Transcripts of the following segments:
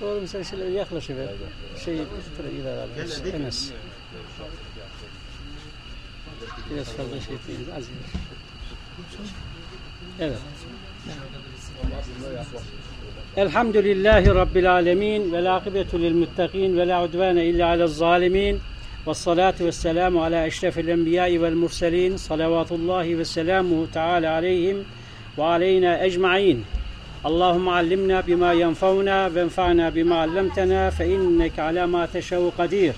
ومسألة شيء شيء شيء تريد عزيز هذا الحمد لله رب العالمين والعاقبة للمتقين ولا عدوان إلا على الظالمين والصلاة والسلام على أشرف الأنبياء والمرسلين صلوات الله وسلامه تعالى عليهم وعلينا أجمعين اللهم علمنا بما ينفعنا وانفعنا بما علمتنا فإنك على ما تشاء قدير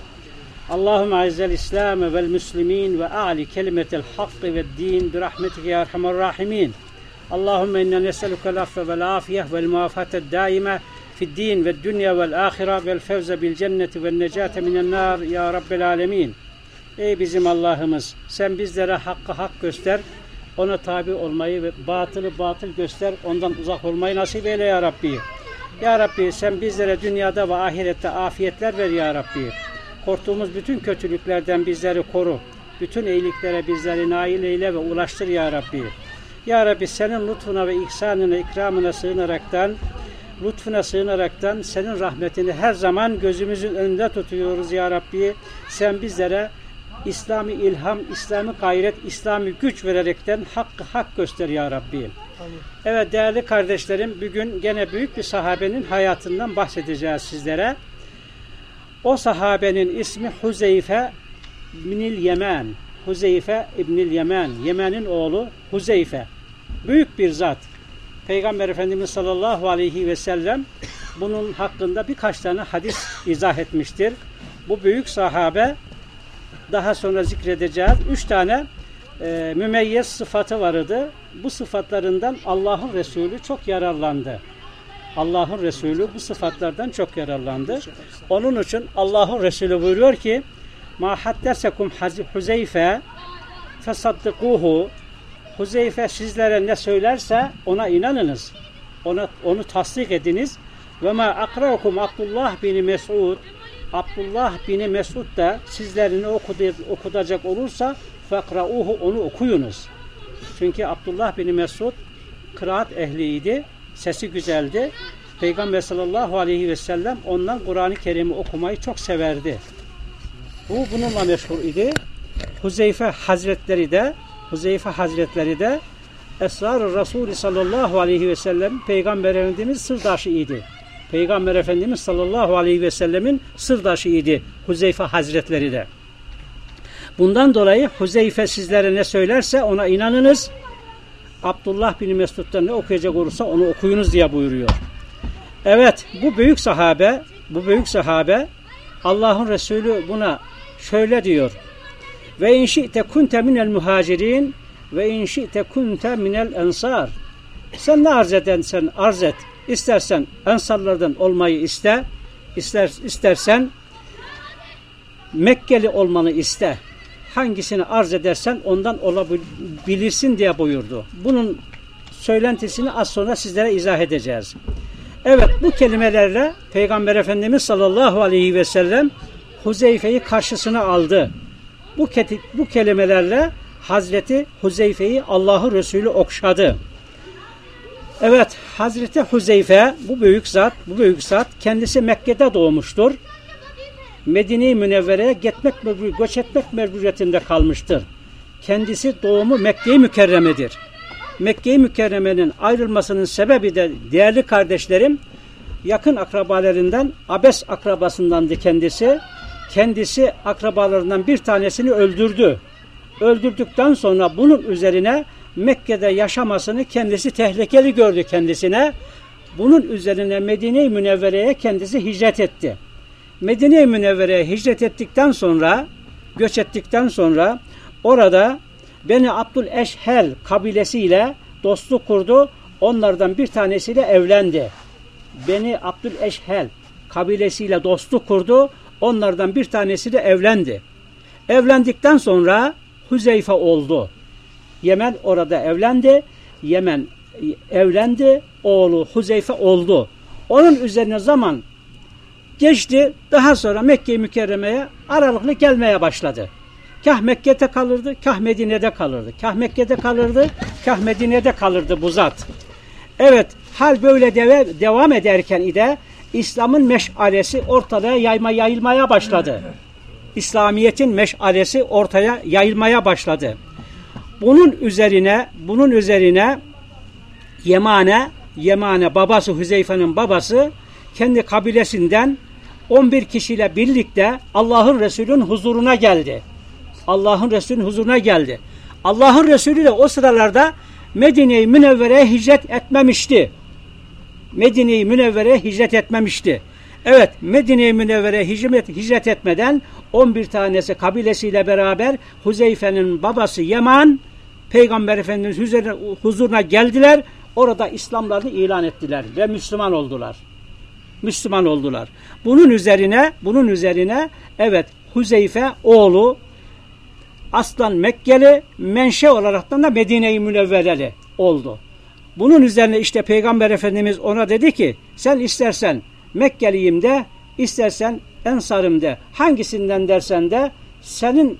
اللهم أعز الإسلام والمسلمين وأعلي كلمة الحق والدين برحمتك يا أرحم الراحمين اللهم إنا نسألك العفو والعافية والموافقة الدائمة في الدين والدنيا والآخرة والفوز بالجنة والنجاة من النار يا رب العالمين Ey bizim Allah'ımız sen bizlere hakkı hak göster ona tabi olmayı ve batılı batıl göster, ondan uzak olmayı nasip eyle ya Rabbi. Ya Rabbi sen bizlere dünyada ve ahirette afiyetler ver ya Rabbi. Korktuğumuz bütün kötülüklerden bizleri koru. Bütün iyiliklere bizleri nail eyle ve ulaştır ya Rabbi. Ya Rabbi senin lütfuna ve ihsanına, ikramına sığınaraktan, lütfuna sığınaraktan senin rahmetini her zaman gözümüzün önünde tutuyoruz ya Rabbi. Sen bizlere İslami ilham, İslami gayret, İslami güç vererekten hakkı hak göster ya Rabbi. Evet değerli kardeşlerim bugün gene büyük bir sahabenin hayatından bahsedeceğiz sizlere. O sahabenin ismi Huzeyfe binil Yemen. Huzeyfe İbnil Yemen. Yemen'in oğlu Huzeyfe. Büyük bir zat. Peygamber Efendimiz sallallahu aleyhi ve sellem bunun hakkında birkaç tane hadis izah etmiştir. Bu büyük sahabe daha sonra zikredeceğiz. Üç tane e, mümeyyez sıfatı vardı. Bu sıfatlarından Allah'ın Resulü çok yararlandı. Allah'ın Resulü bu sıfatlardan çok yararlandı. Onun için Allah'ın Resulü buyuruyor ki Ma haddesekum Huzeyfe fesaddikuhu Huzeyfe sizlere ne söylerse ona inanınız. Ona, onu tasdik ediniz. Ve ma akraukum Abdullah bin Mes'ud Abdullah bin Mesud da sizlerini okutacak olursa fakrauhu onu okuyunuz. Çünkü Abdullah bin Mesud kıraat ehliydi. Sesi güzeldi. Peygamber sallallahu aleyhi ve sellem ondan Kur'an-ı Kerim'i okumayı çok severdi. Bu bununla meşhur idi. Huzeyfe Hazretleri de Huzeyfe Hazretleri de Esrar-ı Resulü sallallahu aleyhi ve sellem Peygamber Efendimiz sırdaşı idi. Peygamber Efendimiz sallallahu aleyhi ve sellemin sırdaşıydı Huzeyfe Hazretleri de. Bundan dolayı Huzeyfe sizlere ne söylerse ona inanınız. Abdullah bin Mesud'dan ne okuyacak olursa onu okuyunuz diye buyuruyor. Evet bu büyük sahabe bu büyük sahabe Allah'ın Resulü buna şöyle diyor. Ve inşi'te kunte minel muhacirin ve inşi'te kunte minel ensar. Sen ne arz edensen arz et. İstersen ensarlardan olmayı iste, ister, istersen Mekkeli olmanı iste. Hangisini arz edersen ondan olabilirsin diye buyurdu. Bunun söylentisini az sonra sizlere izah edeceğiz. Evet bu kelimelerle Peygamber Efendimiz sallallahu aleyhi ve sellem Huzeyfe'yi karşısına aldı. Bu, bu kelimelerle Hazreti Huzeyfe'yi Allah'ı Resulü okşadı. Evet, Hazreti Huzeyfe bu büyük zat, bu büyük zat kendisi Mekke'de doğmuştur. Medine-i Münevvere'ye gitmek mecbur, göç etmek mecburiyetinde kalmıştır. Kendisi doğumu Mekke-i Mükerreme'dir. Mekke-i Mükerreme'nin ayrılmasının sebebi de değerli kardeşlerim yakın akrabalarından Abes akrabasındandı kendisi. Kendisi akrabalarından bir tanesini öldürdü. Öldürdükten sonra bunun üzerine Mekke'de yaşamasını kendisi tehlikeli gördü kendisine. Bunun üzerine Medine-i Münevvere'ye kendisi hicret etti. Medine-i Münevvere'ye hicret ettikten sonra, göç ettikten sonra orada Beni Abdül Eşhel kabilesiyle dostluk kurdu. Onlardan bir tanesiyle evlendi. Beni Abdül Eşhel kabilesiyle dostluk kurdu. Onlardan bir tanesiyle evlendi. Evlendikten sonra Hüzeyfe oldu. Yemen orada evlendi. Yemen evlendi. Oğlu Huzeyfe oldu. Onun üzerine zaman geçti. Daha sonra Mekke-i Mükerreme'ye aralıklı gelmeye başladı. Kah Mekke'de kalırdı, kah Medine'de kalırdı. Kah Mekke'de kalırdı, kah Medine'de kalırdı bu zat. Evet, Hal böyle deve, devam ederken ide İslam'ın meşalesi ortada yayma yayılmaya başladı. İslamiyet'in meşalesi ortaya yayılmaya başladı. Bunun üzerine bunun üzerine Yemane Yemane babası Hüzeyfe'nin babası kendi kabilesinden 11 kişiyle birlikte Allah'ın Resulü'nün huzuruna geldi. Allah'ın Resulü'nün huzuruna geldi. Allah'ın Resulü de o sıralarda Medine-i Münevvere'ye hicret etmemişti. Medine-i Münevvere'ye hicret etmemişti. Evet Medine-i Münevvere'ye hicret, hicret etmeden 11 tanesi kabilesiyle beraber Huzeyfe'nin babası Yaman Peygamber Efendimiz huzuruna geldiler. Orada İslamlarını ilan ettiler ve Müslüman oldular. Müslüman oldular. Bunun üzerine bunun üzerine evet Huzeyfe oğlu aslan Mekkeli menşe olarak da Medine-i Münevvereli oldu. Bunun üzerine işte Peygamber Efendimiz ona dedi ki sen istersen Mekkeliyim de istersen Ensarım de hangisinden dersen de senin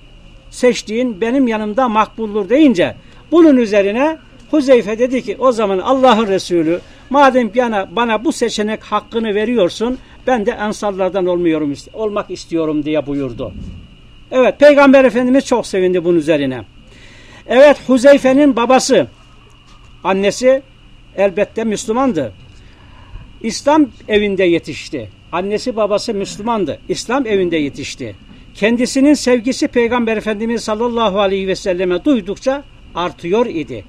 seçtiğin benim yanımda makbullur deyince bunun üzerine Huzeyfe dedi ki o zaman Allah'ın Resulü madem bana, bana bu seçenek hakkını veriyorsun ben de ensarlardan olmuyorum, olmak istiyorum diye buyurdu. Evet Peygamber Efendimiz çok sevindi bunun üzerine. Evet Huzeyfe'nin babası annesi elbette Müslümandı. İslam evinde yetişti. Annesi babası Müslümandı. İslam evinde yetişti. Kendisinin sevgisi Peygamber Efendimiz sallallahu aleyhi ve selleme duydukça artıyor idi.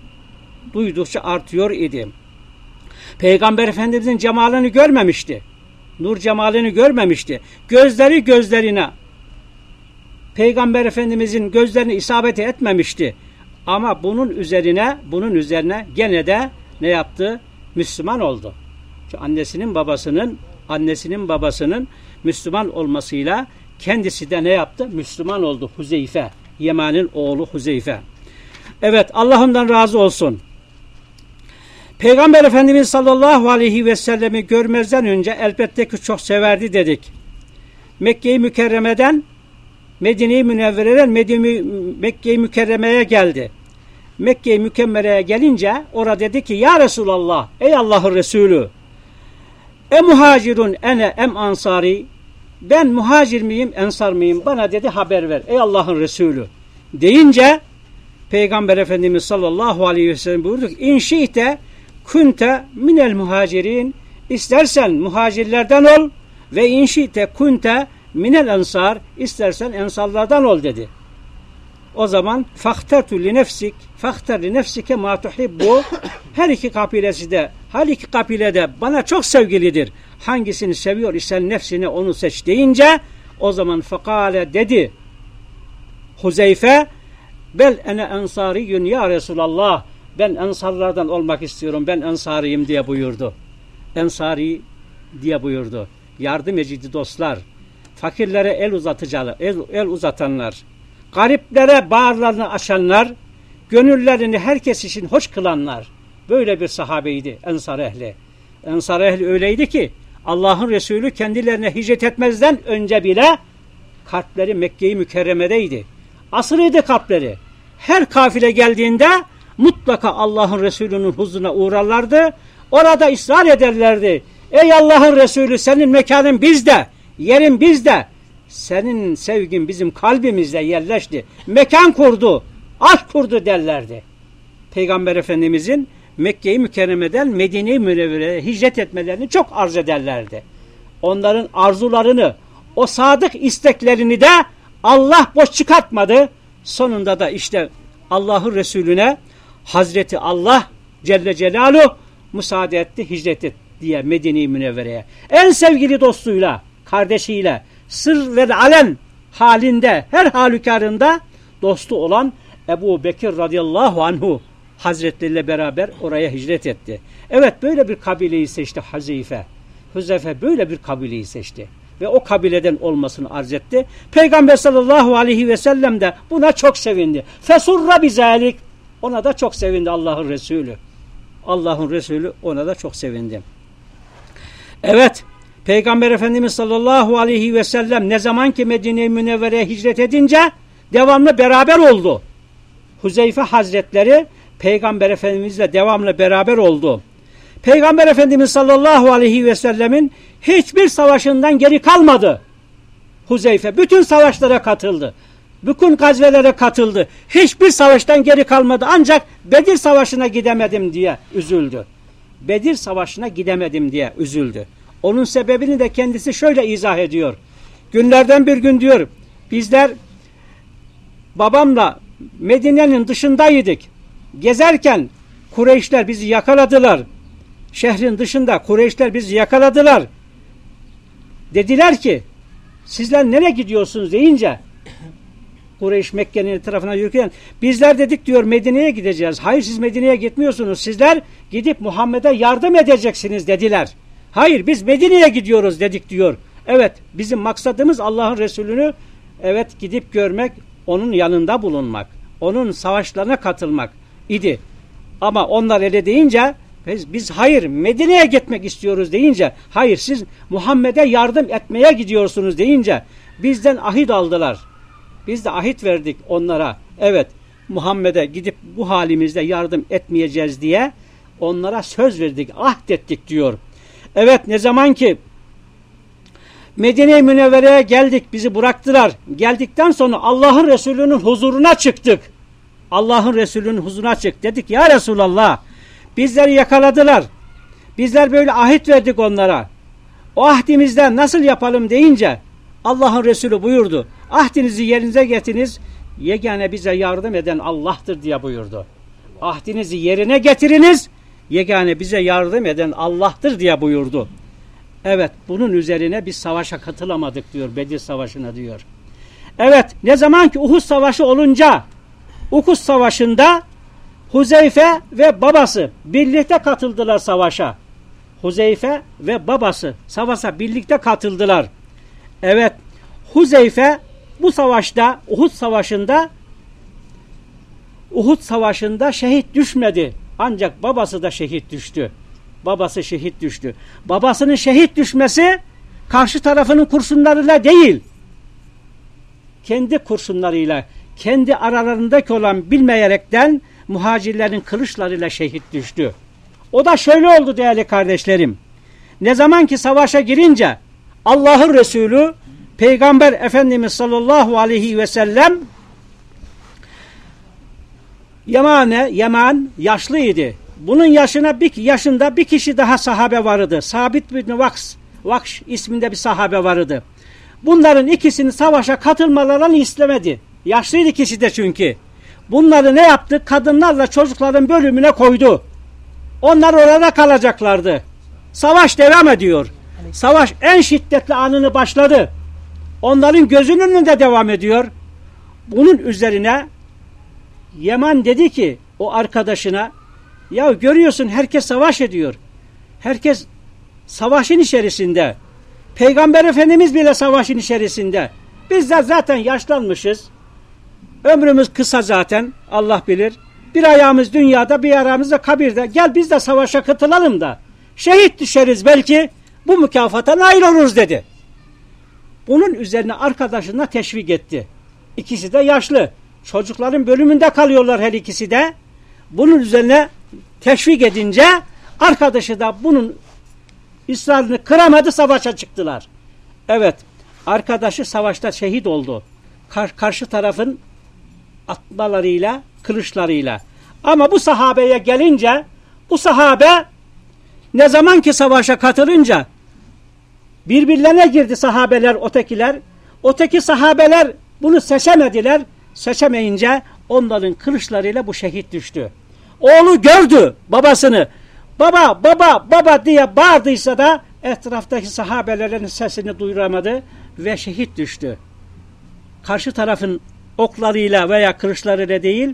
Duydukça artıyor idi. Peygamber Efendimizin cemalini görmemişti. Nur cemalini görmemişti. Gözleri gözlerine Peygamber Efendimizin gözlerini isabet etmemişti. Ama bunun üzerine, bunun üzerine gene de ne yaptı? Müslüman oldu. Çünkü annesinin babasının, annesinin babasının Müslüman olmasıyla kendisi de ne yaptı? Müslüman oldu Huzeyfe. Yeman'ın oğlu Huzeyfe. Evet Allah ondan razı olsun. Peygamber Efendimiz sallallahu aleyhi ve sellemi görmezden önce elbette ki çok severdi dedik. Mekke-i Mükerreme'den Medine-i Münevvere'den Mekke-i Mükerreme'ye geldi. Mekke-i Mükemmere'ye gelince orada dedi ki Ya Resulallah ey Allah'ın Resulü e muhacirun ene em ansari. Ben muhacir miyim ensar mıyım bana dedi haber ver. Ey Allah'ın Resulü. Deyince Peygamber Efendimiz sallallahu aleyhi ve sellem buyurdu ki inşi'te kunte minel muhacirin. İstersen muhacirlerden ol ve inşi'te kunte minel ensar. İstersen ensarlardan ol dedi. O zaman faktertu li nefsik fakter li nefsike ma tuhibbu. Her iki kabilesi de her iki kabilede bana çok sevgilidir. Hangisini seviyor isen nefsini onu seç deyince o zaman fakale dedi Huzeyfe bel ene ensariyun ya Resulallah ben ensarlardan olmak istiyorum ben ensariyim diye buyurdu. Ensari diye buyurdu. Yardım edici dostlar fakirlere el uzatıcalı, el, el uzatanlar, gariplere bağırlarını açanlar, gönüllerini herkes için hoş kılanlar. Böyle bir sahabeydi Ensar ehli. Ensar ehli öyleydi ki Allah'ın Resulü kendilerine hicret etmezden önce bile kalpleri Mekke-i Mükerreme'deydi. Asılıydı kalpleri. Her kafile geldiğinde mutlaka Allah'ın Resulü'nün huzuruna uğrarlardı. Orada ısrar ederlerdi. Ey Allah'ın Resulü senin mekanın bizde. Yerin bizde. Senin sevgin bizim kalbimizde yerleşti. Mekan kurdu. Aşk kurdu derlerdi. Peygamber Efendimizin Mekke-i Mükerreme'den Medine-i Münevvere'ye hicret etmelerini çok arz ederlerdi. Onların arzularını, o sadık isteklerini de Allah boş çıkartmadı. Sonunda da işte Allah'ın Resulüne Hazreti Allah Celle Celaluhu müsaade etti, hicret et diye Medine-i Münevvere'ye. En sevgili dostuyla, kardeşiyle sır ve alen halinde her halükarında dostu olan Ebu Bekir radıyallahu anhu hazretleriyle beraber oraya hicret etti. Evet böyle bir kabileyi seçti Hazeyfe. Hüzefe böyle bir kabileyi seçti. Ve o kabileden olmasını arz etti. Peygamber sallallahu aleyhi ve sellem de buna çok sevindi. Fesurra bizalik. Ona da çok sevindi Allah'ın Resulü. Allah'ın Resulü ona da çok sevindi. Evet. Peygamber Efendimiz sallallahu aleyhi ve sellem ne zaman ki Medine-i Münevvere'ye hicret edince devamlı beraber oldu. Huzeyfe Hazretleri Peygamber Efendimizle devamlı beraber oldu. Peygamber Efendimiz sallallahu aleyhi ve sellemin hiçbir savaşından geri kalmadı. Huzeyfe bütün savaşlara katıldı. Bütün gazvelere katıldı. Hiçbir savaştan geri kalmadı. Ancak Bedir Savaşı'na gidemedim diye üzüldü. Bedir Savaşı'na gidemedim diye üzüldü. Onun sebebini de kendisi şöyle izah ediyor. Günlerden bir gün diyor bizler babamla Medine'nin dışındaydık. Gezerken Kureyşler bizi yakaladılar. Şehrin dışında Kureyşler bizi yakaladılar. Dediler ki sizler nereye gidiyorsunuz deyince Kureyş Mekke'nin tarafına yürürken bizler dedik diyor Medine'ye gideceğiz. Hayır siz Medine'ye gitmiyorsunuz. Sizler gidip Muhammed'e yardım edeceksiniz dediler. Hayır biz Medine'ye gidiyoruz dedik diyor. Evet bizim maksadımız Allah'ın Resulü'nü evet gidip görmek, onun yanında bulunmak, onun savaşlarına katılmak idi. Ama onlar öyle deyince biz, biz hayır Medine'ye gitmek istiyoruz deyince hayır siz Muhammed'e yardım etmeye gidiyorsunuz deyince bizden ahit aldılar. Biz de ahit verdik onlara. Evet Muhammed'e gidip bu halimizde yardım etmeyeceğiz diye onlara söz verdik, ahd ettik diyor. Evet ne zaman ki Medine-i Münevvere'ye geldik, bizi bıraktılar. Geldikten sonra Allah'ın Resulü'nün huzuruna çıktık. Allah'ın Resulü'nün huzuruna çık. Dedik ya Resulallah bizleri yakaladılar. Bizler böyle ahit verdik onlara. O ahdimizden nasıl yapalım deyince Allah'ın Resulü buyurdu. Ahdinizi yerinize getiriniz. Yegane bize yardım eden Allah'tır diye buyurdu. Ahdinizi yerine getiriniz. Yegane bize yardım eden Allah'tır diye buyurdu. Evet bunun üzerine biz savaşa katılamadık diyor Bedir Savaşı'na diyor. Evet ne zaman ki Uhud Savaşı olunca Uhud Savaşı'nda Huzeyfe ve babası birlikte katıldılar savaşa. Huzeyfe ve babası savaşa birlikte katıldılar. Evet Huzeyfe bu savaşta Uhud Savaşı'nda Uhud Savaşı'nda şehit düşmedi. Ancak babası da şehit düştü. Babası şehit düştü. Babasının şehit düşmesi karşı tarafının kurşunlarıyla değil. Kendi kurşunlarıyla, kendi aralarındaki olan bilmeyerekten muhacirlerin kılıçlarıyla şehit düştü. O da şöyle oldu değerli kardeşlerim. Ne zaman ki savaşa girince Allah'ın Resulü Peygamber Efendimiz sallallahu aleyhi ve sellem Yemane, Yeman yaşlıydı. Bunun yaşına bir yaşında bir kişi daha sahabe vardı. Sabit bin Vaks, Vakş isminde bir sahabe vardı. Bunların ikisini savaşa katılmalarını istemedi. Yaşlıydı kişi de çünkü. Bunları ne yaptı? Kadınlarla çocukların bölümüne koydu. Onlar orada kalacaklardı. Savaş devam ediyor. Savaş en şiddetli anını başladı. Onların gözünün önünde devam ediyor. Bunun üzerine Yaman dedi ki o arkadaşına ya görüyorsun herkes savaş ediyor. Herkes savaşın içerisinde. Peygamber Efendimiz bile savaşın içerisinde. Biz de zaten yaşlanmışız. Ömrümüz kısa zaten Allah bilir. Bir ayağımız dünyada bir ayağımız da kabirde. Gel biz de savaşa katılalım da. Şehit düşeriz belki bu mükafata nail oluruz dedi. Bunun üzerine arkadaşına teşvik etti. İkisi de yaşlı. Çocukların bölümünde kalıyorlar her ikisi de. Bunun üzerine teşvik edince arkadaşı da bunun ısrarını kıramadı savaşa çıktılar. Evet arkadaşı savaşta şehit oldu. Kar karşı tarafın atmalarıyla, kılıçlarıyla. Ama bu sahabeye gelince bu sahabe ne zaman ki savaşa katılınca birbirlerine girdi sahabeler, ötekiler. Öteki sahabeler bunu seçemediler. Seçemeyince onların kılıçlarıyla bu şehit düştü. Oğlu gördü babasını. Baba, baba, baba diye bağırdıysa da etraftaki sahabelerin sesini duyuramadı ve şehit düştü. Karşı tarafın oklarıyla veya kılıçlarıyla değil,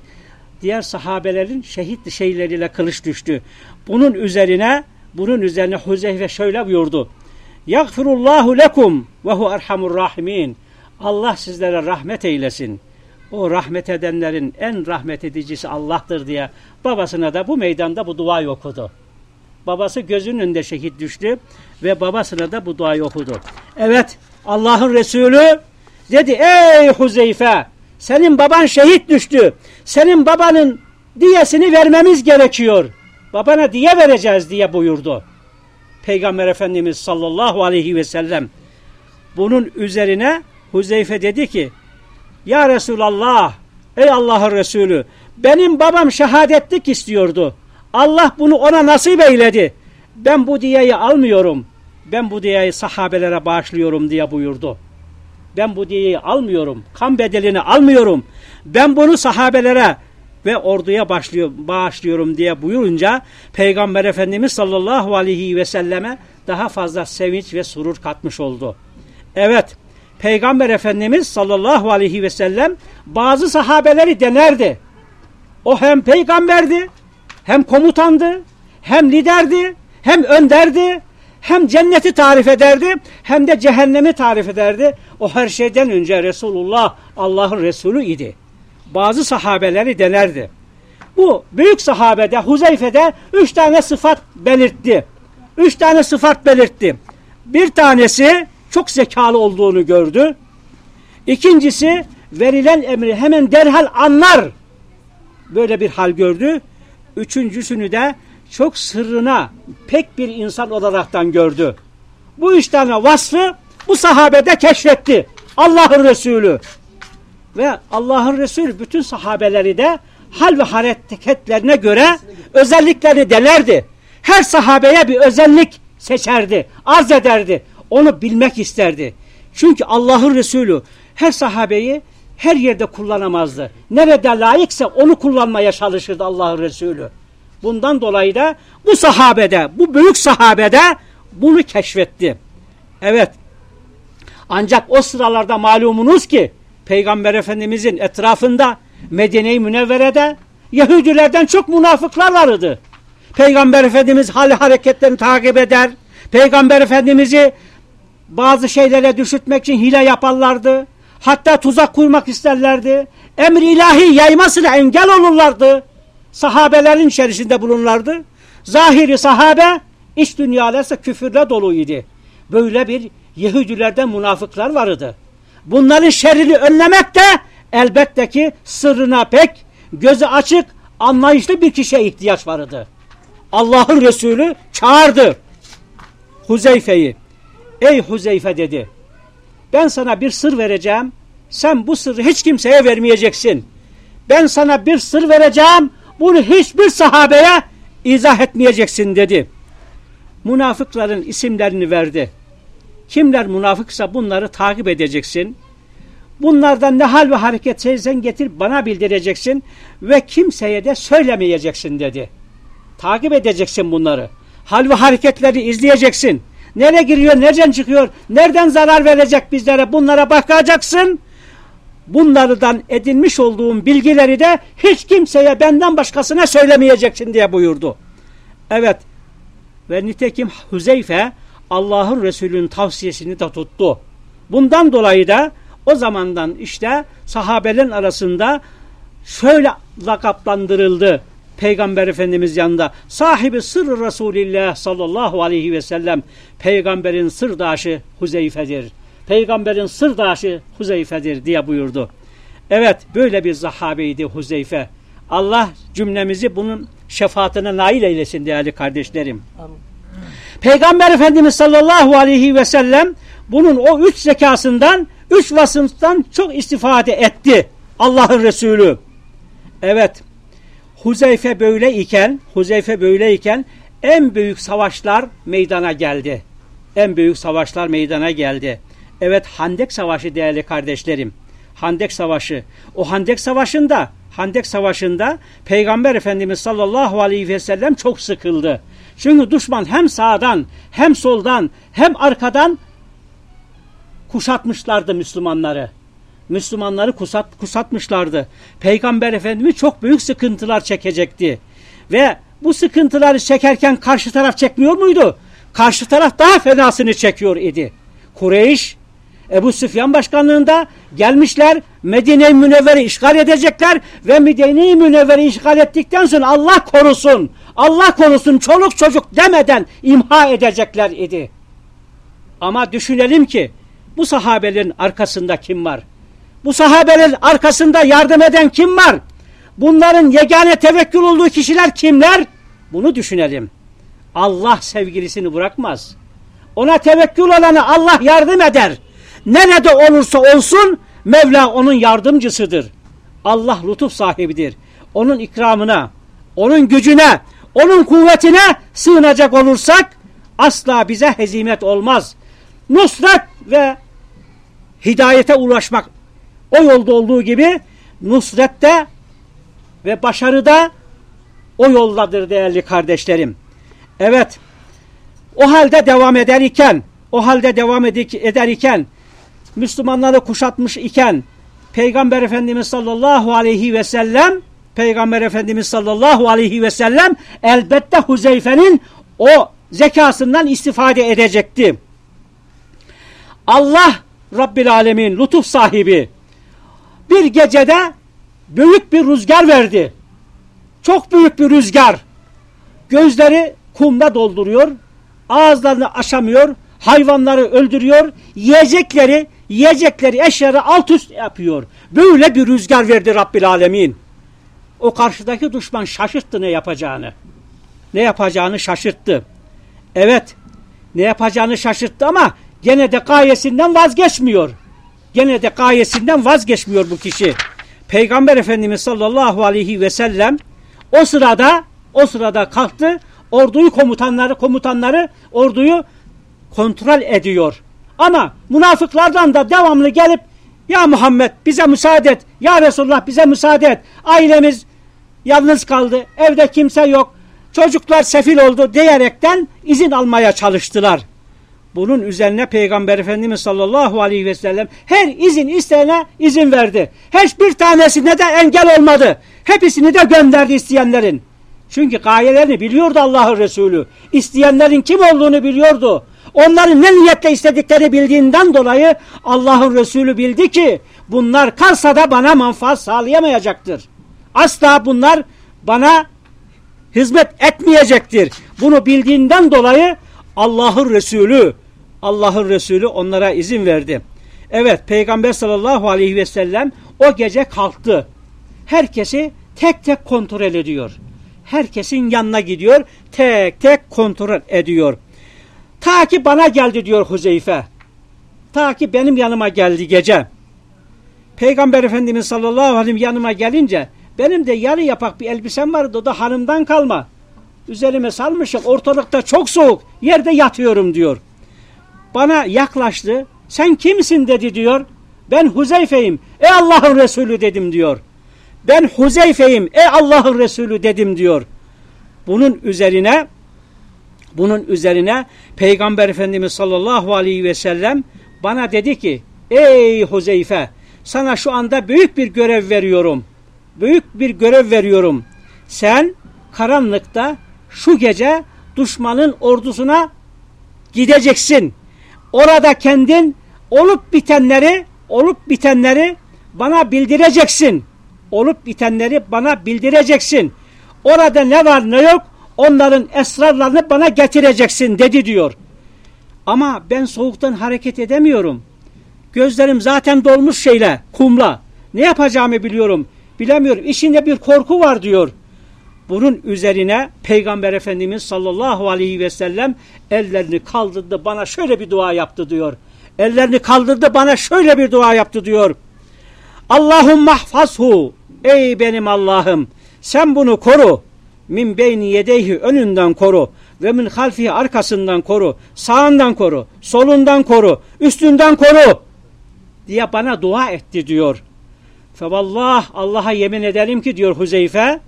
diğer sahabelerin şehit şeyleriyle kılıç düştü. Bunun üzerine, bunun üzerine Huzeyfe şöyle buyurdu. Yagfirullahu lekum ve hu erhamur rahimin. Allah sizlere rahmet eylesin. O rahmet edenlerin en rahmet edicisi Allah'tır diye babasına da bu meydanda bu duayı okudu. Babası gözünün önünde şehit düştü ve babasına da bu duayı okudu. Evet Allah'ın Resulü dedi ey Huzeyfe senin baban şehit düştü. Senin babanın diyesini vermemiz gerekiyor. babana diye vereceğiz diye buyurdu. Peygamber Efendimiz sallallahu aleyhi ve sellem. Bunun üzerine Huzeyfe dedi ki Ya Resulallah ey Allah'ın Resulü benim babam şehadetlik istiyordu. Allah bunu ona nasip eyledi. Ben bu diyeyi almıyorum. Ben bu diyeyi sahabelere bağışlıyorum diye buyurdu. Ben bu diyeyi almıyorum. Kan bedelini almıyorum. Ben bunu sahabelere ve orduya başlıyor, bağışlıyorum diye buyurunca Peygamber Efendimiz sallallahu aleyhi ve selleme daha fazla sevinç ve surur katmış oldu. Evet, Peygamber Efendimiz sallallahu aleyhi ve sellem bazı sahabeleri denerdi. O hem peygamberdi, hem komutandı, hem liderdi, hem önderdi, hem cenneti tarif ederdi, hem de cehennemi tarif ederdi. O her şeyden önce Resulullah Allah'ın Resulü idi. Bazı sahabeleri denerdi. Bu büyük sahabede Huzeyfe'de üç tane sıfat belirtti. Üç tane sıfat belirtti. Bir tanesi çok zekalı olduğunu gördü. İkincisi verilen emri hemen derhal anlar. Böyle bir hal gördü. Üçüncüsünü de çok sırrına pek bir insan olaraktan gördü. Bu üç tane vasfı bu sahabede keşfetti. Allah'ın Resulü. Ve Allah'ın Resulü bütün sahabeleri de hal ve hareketlerine göre özelliklerini delerdi. Her sahabeye bir özellik seçerdi, arz ederdi. Onu bilmek isterdi. Çünkü Allah'ın Resulü her sahabeyi her yerde kullanamazdı. Nerede layıksa onu kullanmaya çalışırdı Allah'ın Resulü. Bundan dolayı da bu sahabede, bu büyük sahabede bunu keşfetti. Evet. Ancak o sıralarda malumunuz ki Peygamber Efendimizin etrafında Medine-i Münevvere'de Yahudilerden çok münafıklar vardı. Peygamber Efendimiz hali hareketlerini takip eder. Peygamber Efendimiz'i bazı şeylere düşürtmek için hile yaparlardı. Hatta tuzak kurmak isterlerdi. Emri ilahi yaymasına engel olurlardı. Sahabelerin içerisinde bulunlardı. Zahiri sahabe iç dünyalarsa küfürle doluydu. Böyle bir Yahudilerden münafıklar vardı. Bunların şerrini önlemek de elbette ki sırrına pek gözü açık anlayışlı bir kişiye ihtiyaç vardı. Allah'ın Resulü çağırdı Huzeyfe'yi. Ey Huzeyfe dedi. Ben sana bir sır vereceğim. Sen bu sırrı hiç kimseye vermeyeceksin. Ben sana bir sır vereceğim. Bunu hiçbir sahabeye izah etmeyeceksin dedi. Münafıkların isimlerini verdi. Kimler münafıksa bunları takip edeceksin. Bunlardan ne hal ve hareket sen getir bana bildireceksin ve kimseye de söylemeyeceksin dedi. Takip edeceksin bunları. Hal ve hareketleri izleyeceksin. Nereye giriyor, nereden çıkıyor, nereden zarar verecek bizlere bunlara bakacaksın. Bunlardan edinmiş olduğum bilgileri de hiç kimseye benden başkasına söylemeyeceksin diye buyurdu. Evet ve nitekim Hüzeyfe Allah'ın Resulü'nün tavsiyesini de tuttu. Bundan dolayı da o zamandan işte sahabelerin arasında şöyle lakaplandırıldı Peygamber Efendimiz yanında. Sahibi sır Resulillah sallallahu aleyhi ve sellem peygamberin sırdaşı Huzeyfe'dir. Peygamberin sırdaşı Huzeyfe'dir diye buyurdu. Evet böyle bir sahabeydi Huzeyfe. Allah cümlemizi bunun şefaatine nail eylesin değerli kardeşlerim. Amin. Peygamber Efendimiz sallallahu aleyhi ve sellem bunun o üç zekasından, üç vasıftan çok istifade etti. Allah'ın Resulü. Evet. Huzeyfe böyle iken, Huzeyfe böyle iken en büyük savaşlar meydana geldi. En büyük savaşlar meydana geldi. Evet Handek Savaşı değerli kardeşlerim. Handek Savaşı. O Handek Savaşı'nda Handek Savaşı'nda Peygamber Efendimiz sallallahu aleyhi ve sellem çok sıkıldı. Çünkü düşman hem sağdan hem soldan hem arkadan kuşatmışlardı Müslümanları. Müslümanları kusat, kusatmışlardı. Peygamber Efendimiz çok büyük sıkıntılar çekecekti. Ve bu sıkıntıları çekerken karşı taraf çekmiyor muydu? Karşı taraf daha fenasını çekiyor idi. Kureyş, Ebu Süfyan başkanlığında gelmişler Medine-i Münevver'i işgal edecekler ve Medine-i Münevver'i işgal ettikten sonra Allah korusun, Allah korusun çoluk çocuk demeden imha edecekler idi. Ama düşünelim ki bu sahabelerin arkasında kim var? Bu sahabelerin arkasında yardım eden kim var? Bunların yegane tevekkül olduğu kişiler kimler? Bunu düşünelim. Allah sevgilisini bırakmaz. Ona tevekkül olana Allah yardım eder. Nerede olursa olsun Mevla onun yardımcısıdır. Allah lütuf sahibidir. Onun ikramına, onun gücüne, onun kuvvetine sığınacak olursak asla bize hezimet olmaz. Nusret ve hidayete ulaşmak o yolda olduğu gibi nusrette ve başarıda o yoldadır değerli kardeşlerim. Evet, o halde devam eder iken, o halde devam eder iken, Müslümanları kuşatmış iken, Peygamber Efendimiz sallallahu aleyhi ve sellem, Peygamber Efendimiz sallallahu aleyhi ve sellem elbette Huzeyfe'nin o zekasından istifade edecekti. Allah Rabbil Alemin lütuf sahibi bir gecede büyük bir rüzgar verdi. Çok büyük bir rüzgar. Gözleri kumda dolduruyor. Ağızlarını aşamıyor. Hayvanları öldürüyor. Yiyecekleri, yiyecekleri eşyaları alt üst yapıyor. Böyle bir rüzgar verdi Rabbil Alemin. O karşıdaki düşman şaşırttı ne yapacağını. Ne yapacağını şaşırttı. Evet, ne yapacağını şaşırttı ama gene de gayesinden vazgeçmiyor. Gene de gayesinden vazgeçmiyor bu kişi. Peygamber Efendimiz sallallahu aleyhi ve sellem o sırada o sırada kalktı. Orduyu komutanları komutanları orduyu kontrol ediyor. Ama münafıklardan da devamlı gelip ya Muhammed bize müsaade et. Ya Resulullah bize müsaade et. Ailemiz yalnız kaldı. Evde kimse yok. Çocuklar sefil oldu diyerekten izin almaya çalıştılar. Bunun üzerine Peygamber Efendimiz sallallahu aleyhi ve sellem her izin isteyene izin verdi. Hiçbir tanesine de engel olmadı. Hepsini de gönderdi isteyenlerin. Çünkü gayelerini biliyordu Allah'ın Resulü. İsteyenlerin kim olduğunu biliyordu. Onların ne niyetle istedikleri bildiğinden dolayı Allah'ın Resulü bildi ki bunlar kalsa da bana manfaat sağlayamayacaktır. Asla bunlar bana hizmet etmeyecektir. Bunu bildiğinden dolayı Allah'ın Resulü Allah'ın Resulü onlara izin verdi. Evet Peygamber sallallahu aleyhi ve sellem o gece kalktı. Herkesi tek tek kontrol ediyor. Herkesin yanına gidiyor. Tek tek kontrol ediyor. Ta ki bana geldi diyor Huzeyfe. Ta ki benim yanıma geldi gece. Peygamber Efendimiz sallallahu aleyhi ve sellem yanıma gelince benim de yarı yapak bir elbisem vardı o da hanımdan kalma. Üzerime salmışım ortalıkta çok soğuk yerde yatıyorum diyor. Bana yaklaştı sen kimsin dedi diyor. Ben Huzeyfe'yim ey Allah'ın Resulü dedim diyor. Ben Huzeyfe'yim ey Allah'ın Resulü dedim diyor. Bunun üzerine bunun üzerine Peygamber Efendimiz sallallahu aleyhi ve sellem bana dedi ki ey Huzeyfe sana şu anda büyük bir görev veriyorum. Büyük bir görev veriyorum. Sen karanlıkta şu gece düşmanın ordusuna gideceksin. Orada kendin olup bitenleri olup bitenleri bana bildireceksin. Olup bitenleri bana bildireceksin. Orada ne var ne yok onların esrarlarını bana getireceksin dedi diyor. Ama ben soğuktan hareket edemiyorum. Gözlerim zaten dolmuş şeyle, kumla. Ne yapacağımı biliyorum. Bilemiyorum. İçinde bir korku var diyor. Bunun üzerine Peygamber Efendimiz sallallahu aleyhi ve sellem ellerini kaldırdı bana şöyle bir dua yaptı diyor. Ellerini kaldırdı bana şöyle bir dua yaptı diyor. Allahum mahfazhu ey benim Allah'ım sen bunu koru. Min beyni yedeyhi önünden koru. Ve min halfihi arkasından koru, sağından koru, solundan koru, üstünden koru. Diye bana dua etti diyor. Fevallah Allah'a yemin ederim ki diyor Huzeyfe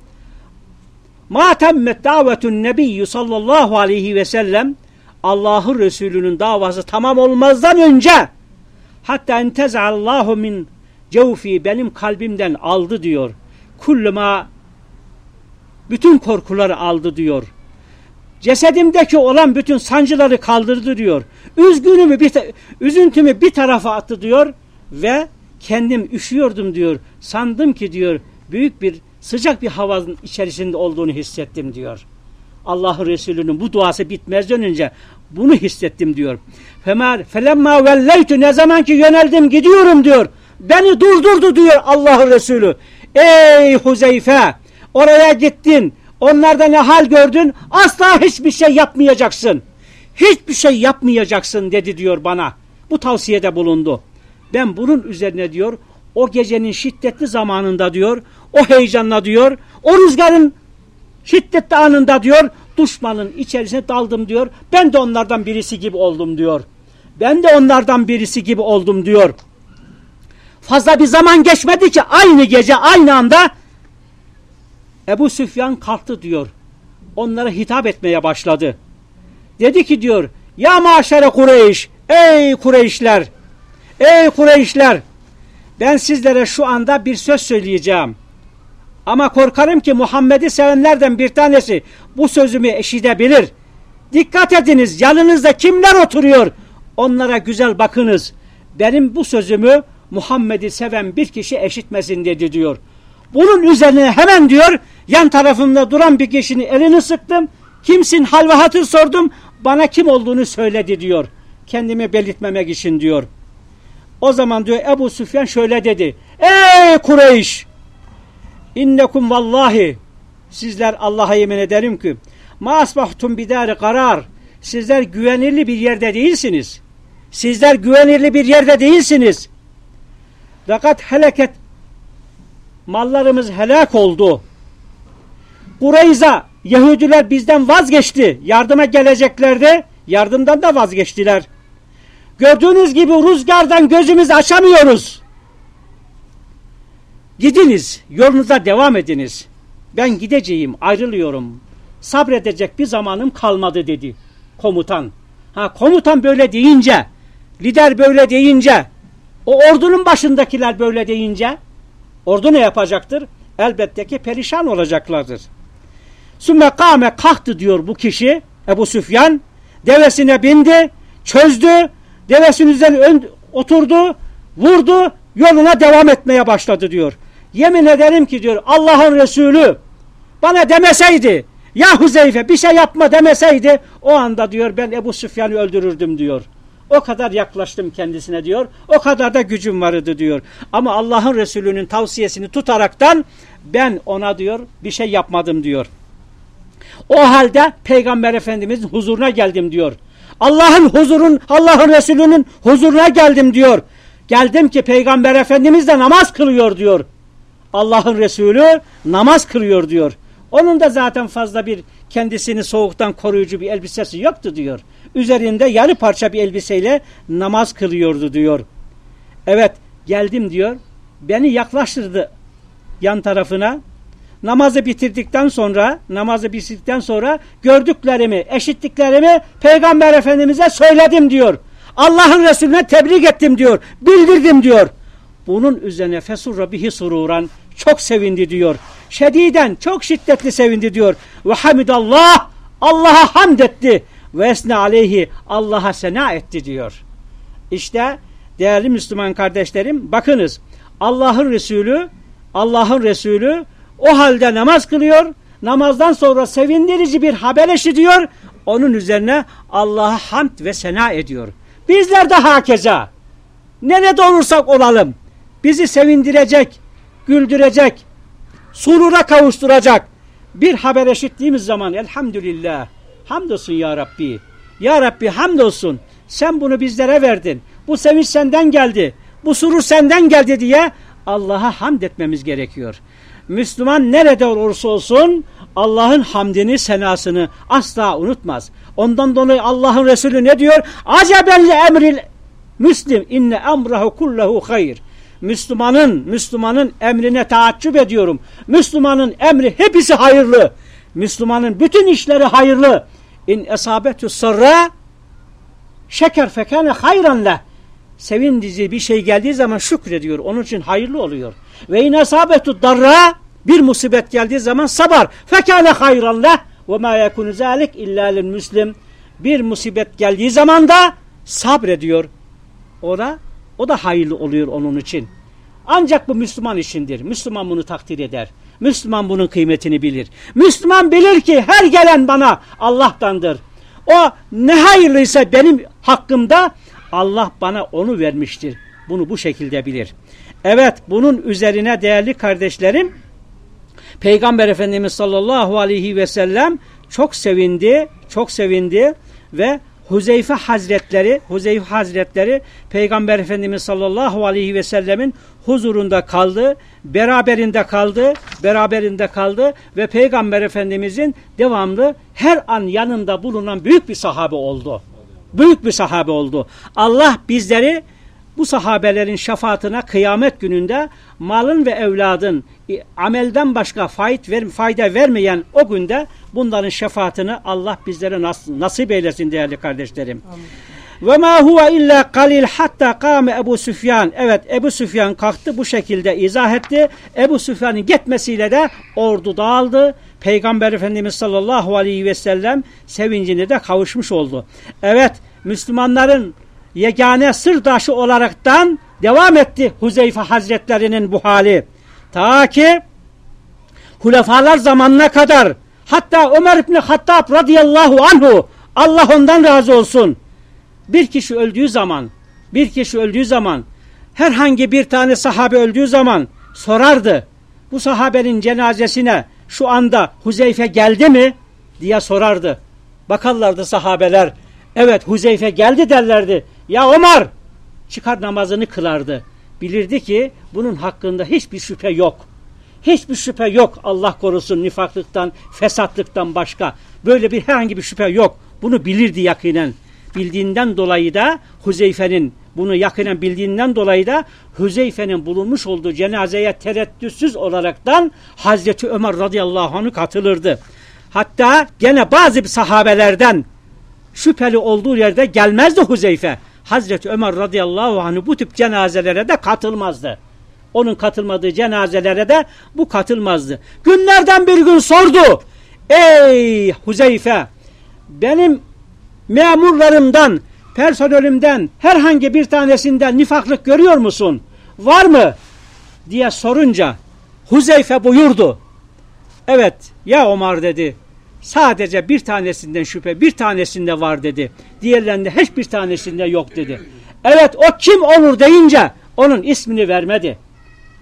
Ma temmet davetun nebiyyü sallallahu aleyhi ve sellem. Allah'ın Resulü'nün davası tamam olmazdan önce hatta entezallahu min cevfi benim kalbimden aldı diyor. Kulluma bütün korkuları aldı diyor. Cesedimdeki olan bütün sancıları kaldırdı diyor. Üzgünümü bir üzüntümü bir tarafa attı diyor ve kendim üşüyordum diyor. Sandım ki diyor büyük bir sıcak bir havanın içerisinde olduğunu hissettim diyor. Allah Resulü'nün bu duası bitmezden önce bunu hissettim diyor. Femer felemma velleytü ne zaman ki yöneldim gidiyorum diyor. Beni durdurdu diyor Allah Resulü. Ey Huzeyfe oraya gittin. Onlarda ne hal gördün? Asla hiçbir şey yapmayacaksın. Hiçbir şey yapmayacaksın dedi diyor bana. Bu tavsiyede bulundu. Ben bunun üzerine diyor o gecenin şiddetli zamanında diyor o heyecanla diyor o rüzgarın şiddetli anında diyor düşmanın içerisine daldım diyor. Ben de onlardan birisi gibi oldum diyor. Ben de onlardan birisi gibi oldum diyor. Fazla bir zaman geçmedi ki aynı gece aynı anda Ebu Süfyan kalktı diyor. Onlara hitap etmeye başladı. Dedi ki diyor ya maşere Kureyş ey Kureyşler ey Kureyşler ben sizlere şu anda bir söz söyleyeceğim. Ama korkarım ki Muhammed'i sevenlerden bir tanesi bu sözümü eşitebilir. Dikkat ediniz yanınızda kimler oturuyor? Onlara güzel bakınız. Benim bu sözümü Muhammed'i seven bir kişi eşitmesin dedi diyor. Bunun üzerine hemen diyor yan tarafımda duran bir kişinin elini sıktım. Kimsin hal ve hatır sordum. Bana kim olduğunu söyledi diyor. Kendimi belirtmemek için diyor. O zaman diyor Ebu Süfyan şöyle dedi. Ey Kureyş! İnnekum vallahi sizler Allah'a yemin ederim ki ma asbahtum bidari karar sizler güvenirli bir yerde değilsiniz. Sizler güvenirli bir yerde değilsiniz. Fakat heleket mallarımız helak oldu. Kureyza Yahudiler bizden vazgeçti. Yardıma geleceklerdi. Yardımdan da vazgeçtiler. Gördüğünüz gibi rüzgardan gözümüz açamıyoruz. Gidiniz, yolunuza devam ediniz. Ben gideceğim, ayrılıyorum. Sabredecek bir zamanım kalmadı dedi komutan. Ha komutan böyle deyince, lider böyle deyince, o ordunun başındakiler böyle deyince, ordu ne yapacaktır? Elbette ki perişan olacaklardır. Sümme kâme kalktı diyor bu kişi, Ebu Süfyan, devesine bindi, çözdü, devesinin üzerine ön, oturdu, vurdu, yoluna devam etmeye başladı diyor. Yemin ederim ki diyor Allah'ın Resulü bana demeseydi ya Huzeyfe bir şey yapma demeseydi o anda diyor ben Ebu Süfyan'ı öldürürdüm diyor. O kadar yaklaştım kendisine diyor. O kadar da gücüm vardı diyor. Ama Allah'ın Resulü'nün tavsiyesini tutaraktan ben ona diyor bir şey yapmadım diyor. O halde Peygamber Efendimizin huzuruna geldim diyor. Allah'ın huzurun, Allah'ın Resulü'nün huzuruna geldim diyor. Geldim ki Peygamber Efendimiz de namaz kılıyor diyor. Allah'ın Resulü namaz kılıyor diyor. Onun da zaten fazla bir kendisini soğuktan koruyucu bir elbisesi yoktu diyor. Üzerinde yarı parça bir elbiseyle namaz kılıyordu diyor. Evet geldim diyor. Beni yaklaştırdı yan tarafına. Namazı bitirdikten sonra, namazı bitirdikten sonra gördüklerimi, eşittiklerimi Peygamber Efendimiz'e söyledim diyor. Allah'ın Resulüne tebliğ ettim diyor. Bildirdim diyor. Bunun üzerine fesurra bihi sururan çok sevindi diyor. Şediden çok şiddetli sevindi diyor. Ve hamidallah Allah'a hamd etti. Ve esne aleyhi Allah'a sena etti diyor. İşte değerli Müslüman kardeşlerim bakınız Allah'ın Resulü Allah'ın Resulü o halde namaz kılıyor. Namazdan sonra sevindirici bir haber eşitiyor. Onun üzerine Allah'a hamd ve sena ediyor. Bizler de hakeza. Nerede olursak olalım. Bizi sevindirecek, güldürecek, surura kavuşturacak bir haber eşittiğimiz zaman elhamdülillah hamdolsun ya Rabbi. Ya Rabbi hamdolsun sen bunu bizlere verdin. Bu sevinç senden geldi. Bu surur senden geldi diye Allah'a hamd etmemiz gerekiyor. Müslüman nerede olursa olsun Allah'ın hamdini, senasını asla unutmaz. Ondan dolayı Allah'ın Resulü ne diyor? Acebelli emril Müslim inne emrahu kullahu hayr. Müslümanın, Müslümanın emrine taaccüp ediyorum. Müslümanın emri hepsi hayırlı. Müslümanın bütün işleri hayırlı. İn esabetü sırra şeker fekane hayran leh. Sevindici bir şey geldiği zaman şükrediyor. Onun için hayırlı oluyor. Ve in esabetü darra bir musibet geldiği zaman sabar. Fekane hayran leh. Ve ma yekunu zalik illa lil müslim. Bir musibet geldiği zaman da sabrediyor. O da o da hayırlı oluyor onun için. Ancak bu Müslüman içindir. Müslüman bunu takdir eder. Müslüman bunun kıymetini bilir. Müslüman bilir ki her gelen bana Allah'tandır. O ne hayırlıysa benim hakkımda Allah bana onu vermiştir. Bunu bu şekilde bilir. Evet bunun üzerine değerli kardeşlerim Peygamber Efendimiz sallallahu aleyhi ve sellem çok sevindi, çok sevindi ve Huzeyfe Hazretleri, Huzeyfe Hazretleri Peygamber Efendimiz sallallahu aleyhi ve sellemin huzurunda kaldı, beraberinde kaldı, beraberinde kaldı ve Peygamber Efendimizin devamlı her an yanında bulunan büyük bir sahabe oldu. Büyük bir sahabe oldu. Allah bizleri bu sahabelerin şefaatine kıyamet gününde malın ve evladın amelden başka fayda vermeyen o günde bunların şefaatini Allah bizlere nas nasip eylesin değerli kardeşlerim. Ve ma huve illa kalil hatta kâme Ebu Süfyan. Evet Ebu Süfyan kalktı bu şekilde izah etti. Ebu Süfyan'ın gitmesiyle de ordu dağıldı. Peygamber Efendimiz sallallahu aleyhi ve sellem sevincine de kavuşmuş oldu. Evet Müslümanların yegane sırdaşı olaraktan devam etti Huzeyfe Hazretlerinin bu hali. Ta ki hulefalar zamanına kadar hatta Ömer İbni Hattab radıyallahu anhu Allah ondan razı olsun. Bir kişi öldüğü zaman bir kişi öldüğü zaman herhangi bir tane sahabe öldüğü zaman sorardı. Bu sahabenin cenazesine şu anda Huzeyfe geldi mi diye sorardı. Bakarlardı sahabeler. Evet Huzeyfe geldi derlerdi. Ya Ömer çıkar namazını kılardı. Bilirdi ki bunun hakkında hiçbir şüphe yok. Hiçbir şüphe yok Allah korusun nifaklıktan, fesatlıktan başka. Böyle bir herhangi bir şüphe yok. Bunu bilirdi yakinen. Bildiğinden dolayı da Huzeyfe'nin bunu yakinen bildiğinden dolayı da Huzeyfe'nin bulunmuş olduğu cenazeye tereddütsüz olaraktan Hazreti Ömer radıyallahu anh'ı katılırdı. Hatta gene bazı sahabelerden şüpheli olduğu yerde gelmezdi Huzeyfe. Hazreti Ömer radıyallahu anh bu tip cenazelere de katılmazdı. Onun katılmadığı cenazelere de bu katılmazdı. Günlerden bir gün sordu. Ey Huzeyfe benim memurlarımdan, personelimden herhangi bir tanesinden nifaklık görüyor musun? Var mı? diye sorunca Huzeyfe buyurdu. Evet ya Omar dedi. Sadece bir tanesinden şüphe, bir tanesinde var dedi. Diğerlerinde hiçbir tanesinde yok dedi. Evet o kim olur deyince onun ismini vermedi.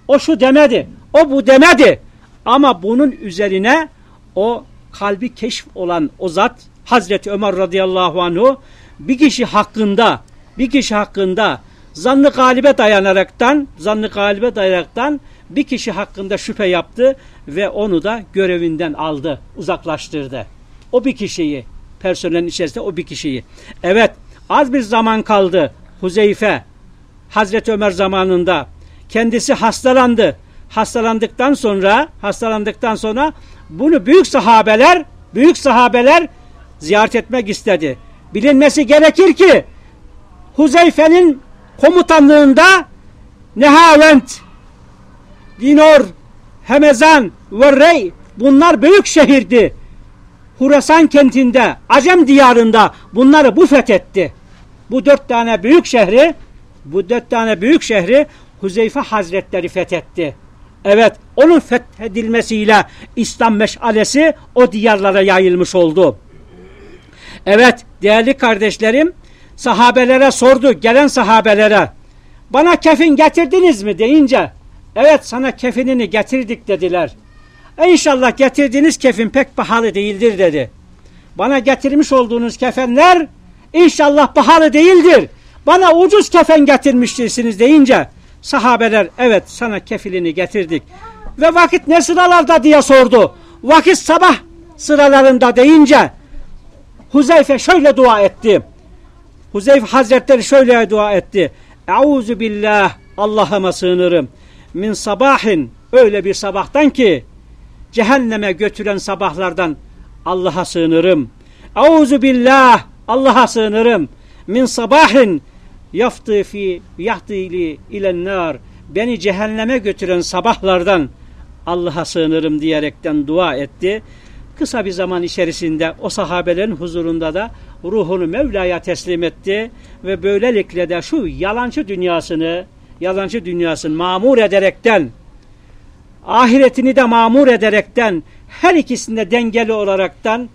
O şu demedi, o bu demedi. Ama bunun üzerine o kalbi keşf olan o zat Hazreti Ömer radıyallahu anhu bir kişi hakkında bir kişi hakkında zannı galibe dayanaraktan zannı galibe dayanaraktan bir kişi hakkında şüphe yaptı ve onu da görevinden aldı, uzaklaştırdı. O bir kişiyi, personelin içerisinde o bir kişiyi. Evet, az bir zaman kaldı Huzeyfe, Hazreti Ömer zamanında. Kendisi hastalandı. Hastalandıktan sonra, hastalandıktan sonra bunu büyük sahabeler, büyük sahabeler ziyaret etmek istedi. Bilinmesi gerekir ki Huzeyfe'nin komutanlığında Nehavent Dinor, Hemezan ve Rey bunlar büyük şehirdi. Hurasan kentinde, Acem diyarında bunları bu fethetti. Bu dört tane büyük şehri, bu dört tane büyük şehri Huzeyfe Hazretleri fethetti. Evet, onun fethedilmesiyle İslam meşalesi o diyarlara yayılmış oldu. Evet, değerli kardeşlerim, sahabelere sordu, gelen sahabelere, bana kefin getirdiniz mi deyince, Evet sana kefenini getirdik dediler. E inşallah getirdiğiniz kefin pek pahalı değildir dedi. Bana getirmiş olduğunuz kefenler inşallah pahalı değildir. Bana ucuz kefen getirmiştirsiniz deyince sahabeler evet sana kefilini getirdik. Ve vakit ne sıralarda diye sordu. Vakit sabah sıralarında deyince Huzeyfe şöyle dua etti. Huzeyfe Hazretleri şöyle dua etti. Euzu billah Allah'ıma sığınırım min sabahin öyle bir sabahtan ki cehenneme götüren sabahlardan Allah'a sığınırım. Auzu billah Allah'a sığınırım. Min sabahin yaftı fi yahtili ilen nar beni cehenneme götüren sabahlardan Allah'a sığınırım diyerekten dua etti. Kısa bir zaman içerisinde o sahabelerin huzurunda da ruhunu Mevla'ya teslim etti ve böylelikle de şu yalancı dünyasını yalancı dünyasını mamur ederekten, ahiretini de mamur ederekten, her ikisinde dengeli olaraktan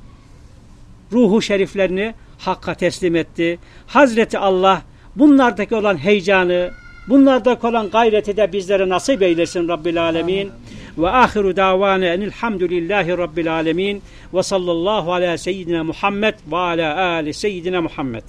ruhu şeriflerini Hakk'a teslim etti. Hazreti Allah bunlardaki olan heyecanı, bunlardaki olan gayreti de bizlere nasip eylesin Rabbil Alemin. Ve ahiru davana enilhamdülillahi rabbil alemin. Ve sallallahu ala seyyidina Muhammed ve ala ali seyyidina Muhammed.